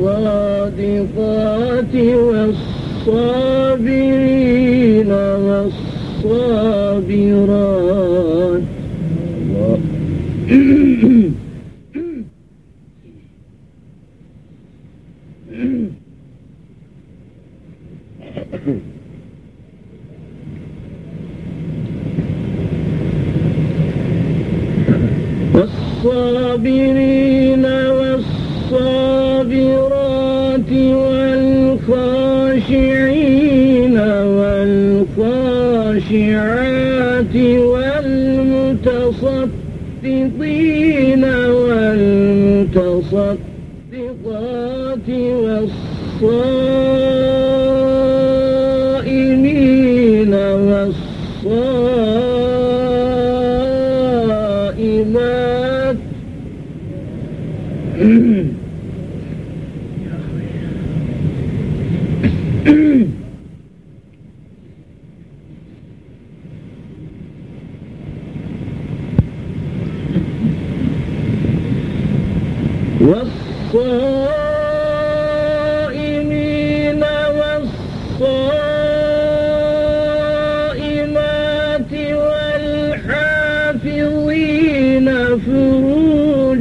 والصادقات والصابرين والصابرات. والخاشعين والخاشعات والمتصدقين والمتصدقات والصائمين والصائمات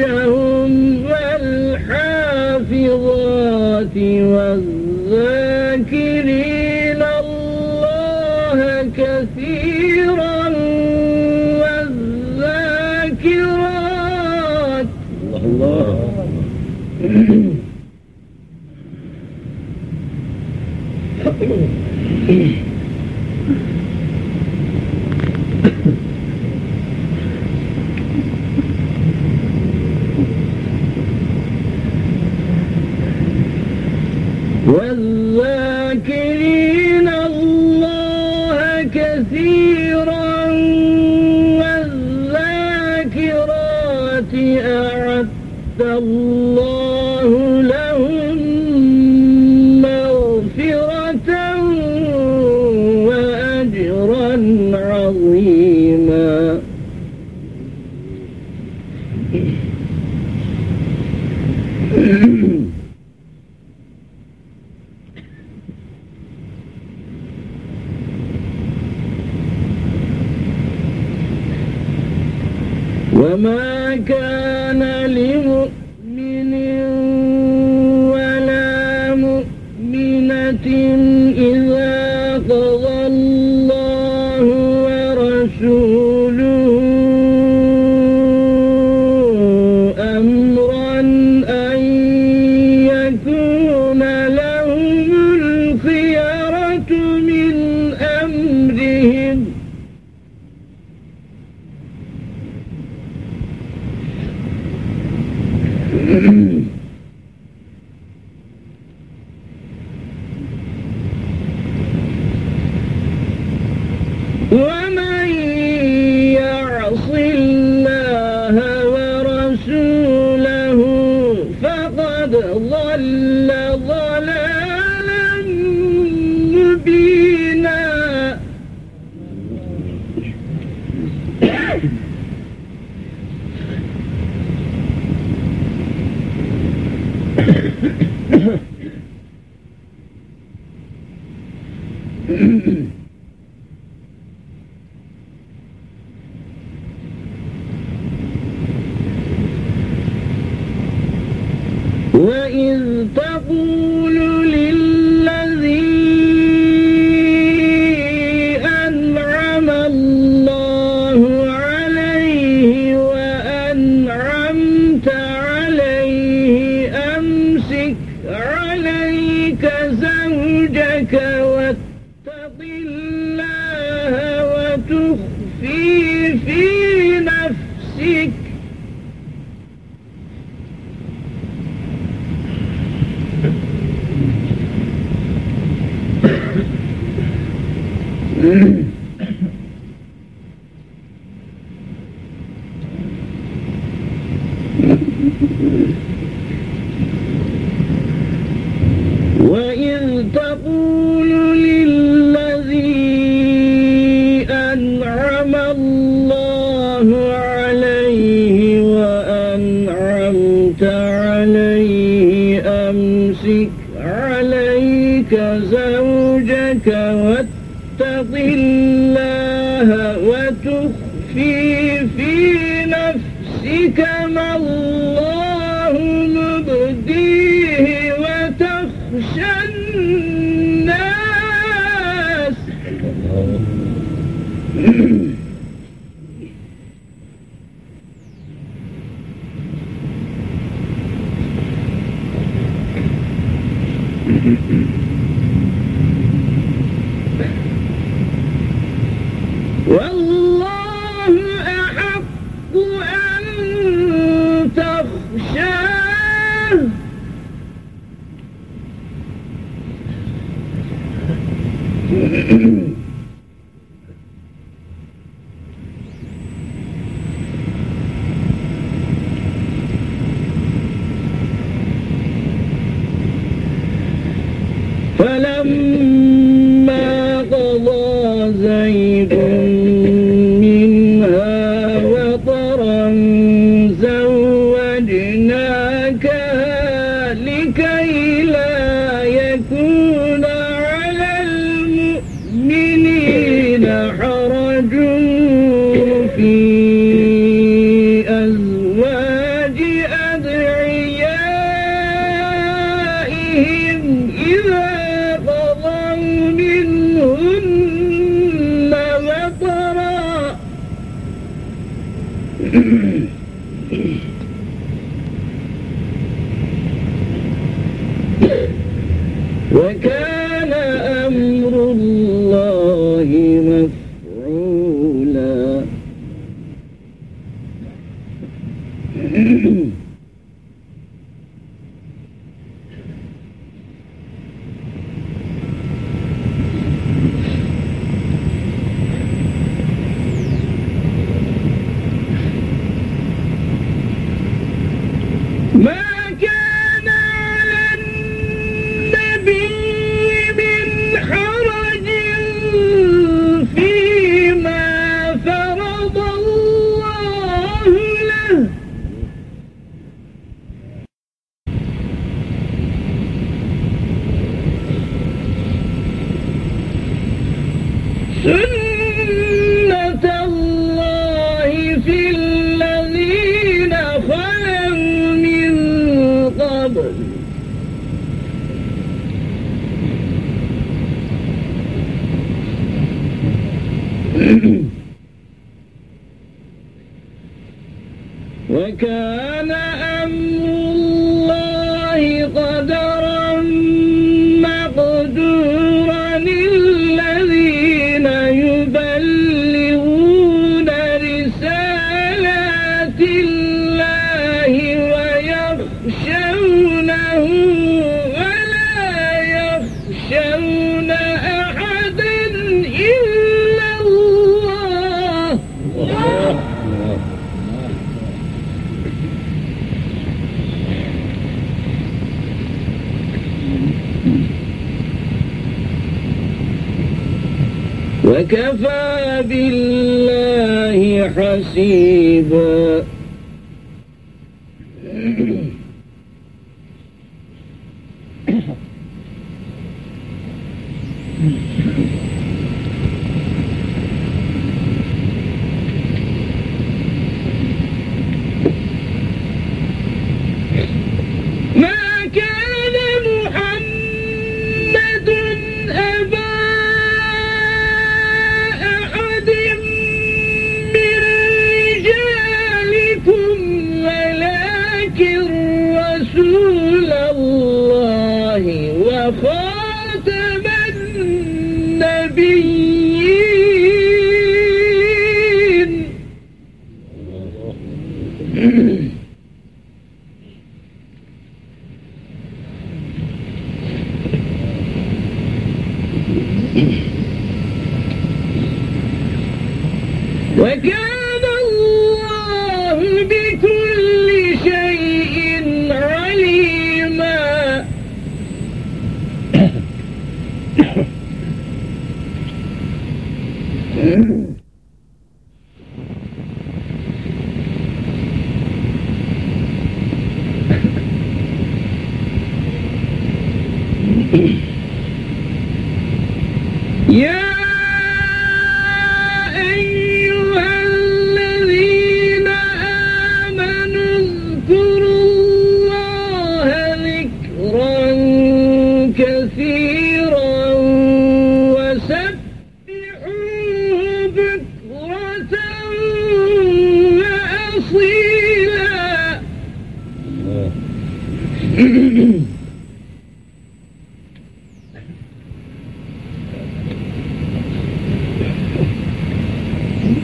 فَرْجَهُمْ فَالْحَافِظَاتِ وَالْحَافِظَاتِ Amen. قلوب وإذ تقول للذي أنعم الله عليه وأنعمت عليه أمسك عليك زوجك واتق الله وتخفي في نفسك Mm-hmm. في أزواج أدعيائهم إذا منهن وكان وكفى بالله حسيبا. رسول الله وخاتم النبيين. وكان الله بكل Mm-hmm.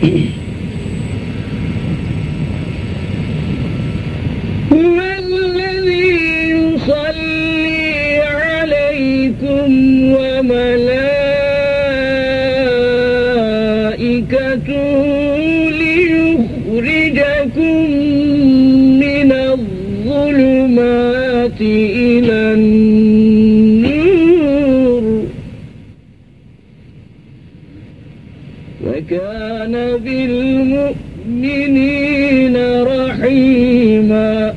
mm وكان بالمؤمنين رحيماً.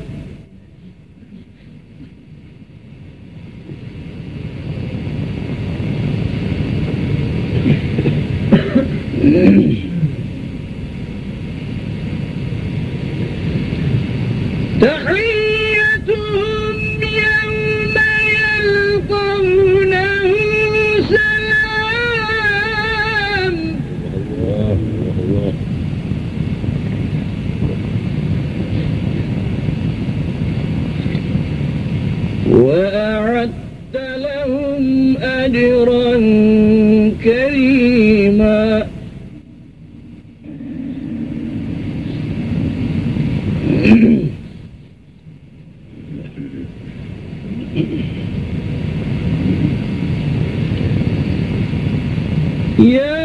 Yeah.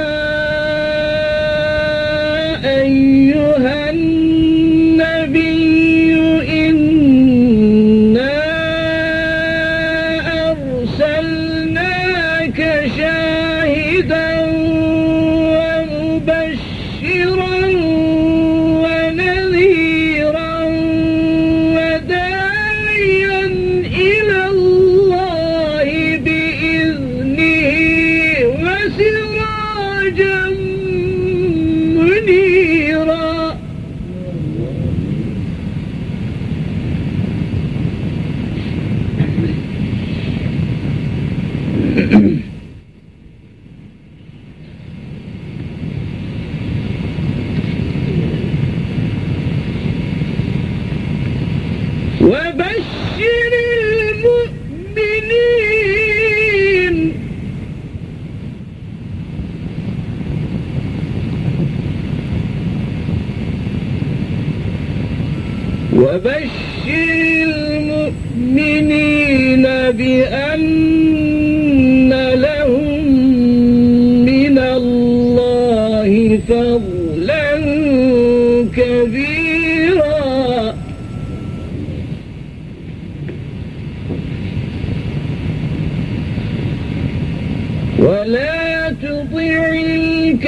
ولا تطع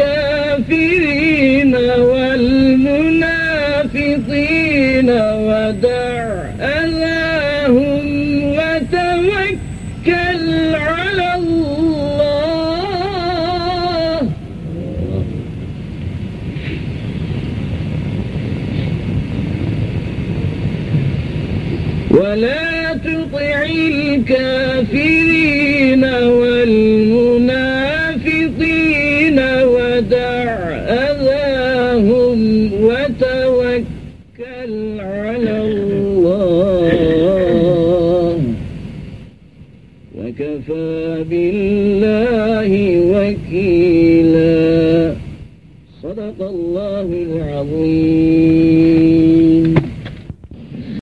الكافرين والمنافقين ودع أذاهم وتوكل على الله. ولا تطع الكافرين والمنافقين صدق الله العظيم.